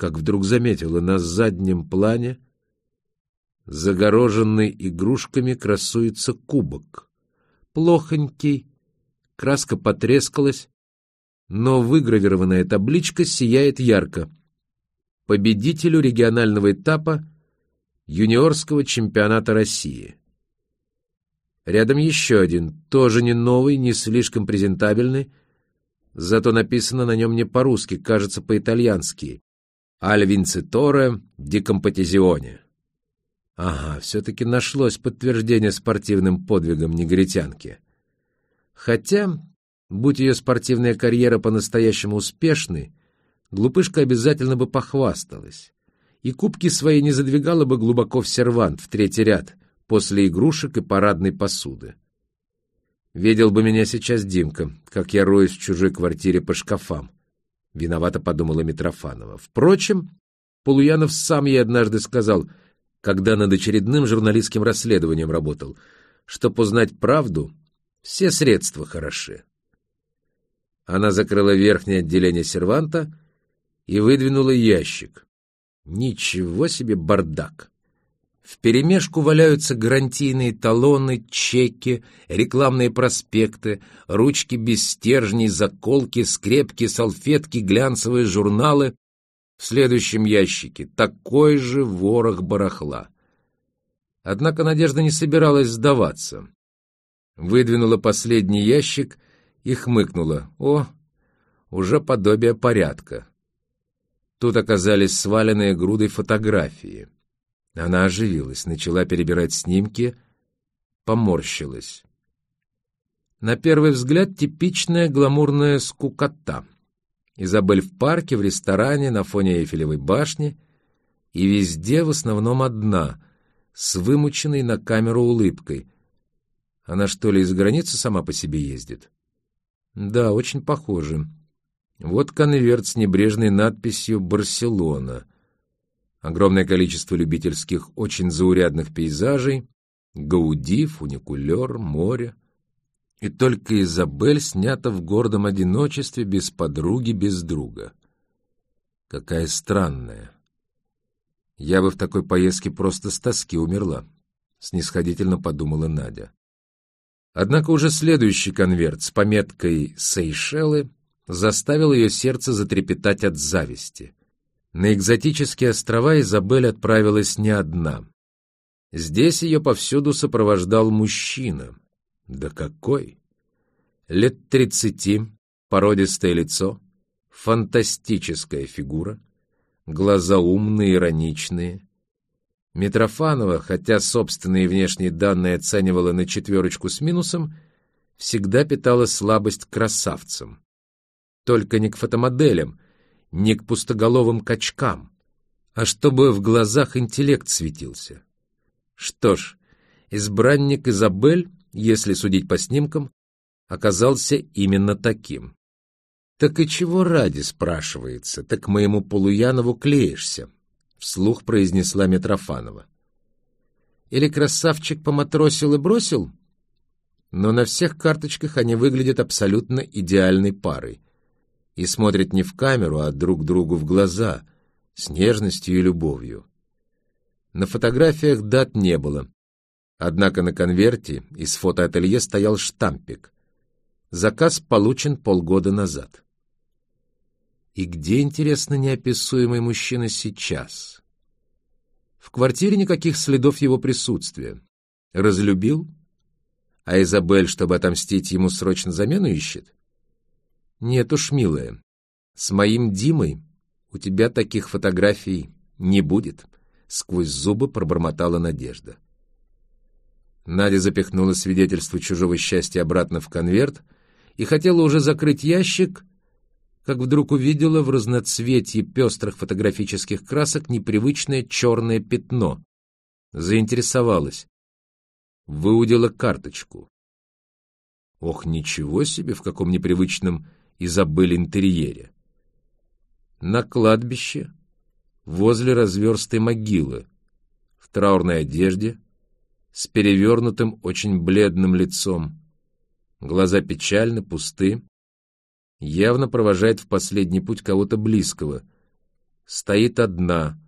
как вдруг заметила на заднем плане, загороженный игрушками, красуется кубок. Плохонький, краска потрескалась, но выгравированная табличка сияет ярко. Победителю регионального этапа юниорского чемпионата России. Рядом еще один, тоже не новый, не слишком презентабельный, зато написано на нем не по-русски, кажется, по-итальянски. «Аль Винциторе Декомпатизионе». Ага, все-таки нашлось подтверждение спортивным подвигам негритянки. Хотя, будь ее спортивная карьера по-настоящему успешной, глупышка обязательно бы похвасталась. И кубки свои не задвигала бы глубоко в сервант, в третий ряд, после игрушек и парадной посуды. Видел бы меня сейчас Димка, как я роюсь в чужой квартире по шкафам. Виновато подумала Митрофанова. Впрочем, Полуянов сам ей однажды сказал, когда над очередным журналистским расследованием работал, что узнать правду все средства хороши. Она закрыла верхнее отделение серванта и выдвинула ящик. Ничего себе бардак! Вперемешку валяются гарантийные талоны, чеки, рекламные проспекты, ручки без стержней, заколки, скрепки, салфетки, глянцевые журналы. В следующем ящике такой же ворох барахла. Однако Надежда не собиралась сдаваться. Выдвинула последний ящик и хмыкнула. О, уже подобие порядка. Тут оказались сваленные грудой фотографии. Она оживилась, начала перебирать снимки, поморщилась. На первый взгляд типичная гламурная скукота. Изабель в парке, в ресторане, на фоне Эйфелевой башни. И везде в основном одна, с вымученной на камеру улыбкой. Она что ли из границы сама по себе ездит? Да, очень похоже. Вот конверт с небрежной надписью «Барселона». Огромное количество любительских, очень заурядных пейзажей, Гауди, фуникулер, море. И только Изабель снята в гордом одиночестве, без подруги, без друга. Какая странная. Я бы в такой поездке просто с тоски умерла, — снисходительно подумала Надя. Однако уже следующий конверт с пометкой «Сейшелы» заставил ее сердце затрепетать от зависти — на экзотические острова Изабель отправилась не одна. Здесь ее повсюду сопровождал мужчина. Да какой! Лет тридцати, породистое лицо, фантастическая фигура, глаза умные, ироничные. Митрофанова, хотя собственные внешние данные оценивала на четверочку с минусом, всегда питала слабость к красавцам. Только не к фотомоделям — не к пустоголовым качкам, а чтобы в глазах интеллект светился. Что ж, избранник Изабель, если судить по снимкам, оказался именно таким. «Так и чего ради?» — спрашивается. «Так моему Полуянову клеишься», — вслух произнесла Митрофанова. «Или красавчик поматросил и бросил?» Но на всех карточках они выглядят абсолютно идеальной парой и смотрят не в камеру, а друг другу в глаза, с нежностью и любовью. На фотографиях дат не было, однако на конверте из фотоателье стоял штампик. Заказ получен полгода назад. И где, интересно, неописуемый мужчина сейчас? В квартире никаких следов его присутствия. Разлюбил? А Изабель, чтобы отомстить ему, срочно замену ищет? Нет уж, милая, с моим Димой у тебя таких фотографий не будет, сквозь зубы пробормотала Надежда. Надя запихнула свидетельство чужого счастья обратно в конверт и хотела уже закрыть ящик, как вдруг увидела в разноцветье пестрых фотографических красок непривычное черное пятно. Заинтересовалась. Выудила карточку. Ох, ничего себе, в каком непривычном и забыли интерьере. На кладбище, возле разверстой могилы, в траурной одежде, с перевернутым, очень бледным лицом. Глаза печальны, пусты. Явно провожает в последний путь кого-то близкого. стоит одна,